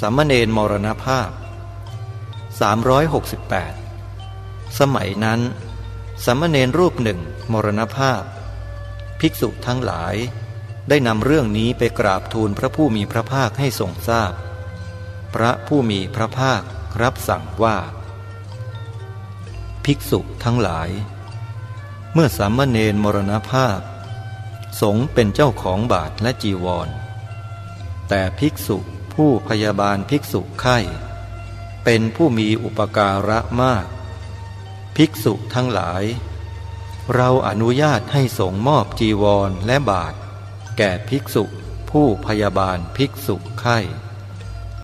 สามเณรมรณภาพ 368 สมัยนั้น สามเณรรูปหนึ่งมรณภาพ ภิกษุทั้งหลาย ได้นำเรื่องนี้ไปกราบทูลพระผู้มีพระภาคให้ทรงทราบพพระผู้มีพระภาครับสั่งว่า ภิกษุทั้งหลาย เมื่อสามเณรมรณภาพ สงเป็นเจ้าของบาทและจีวร แต่ภิกษุ ผู้พยาบาลภิกษุไข้ เป็นผู้มีอุปการะมาก ภิกษุทั้งหลาย เราอนุญาตให้สงมอบจีวรและบาท แก่ภิกษุผู้พยาบาลภิกษุไข้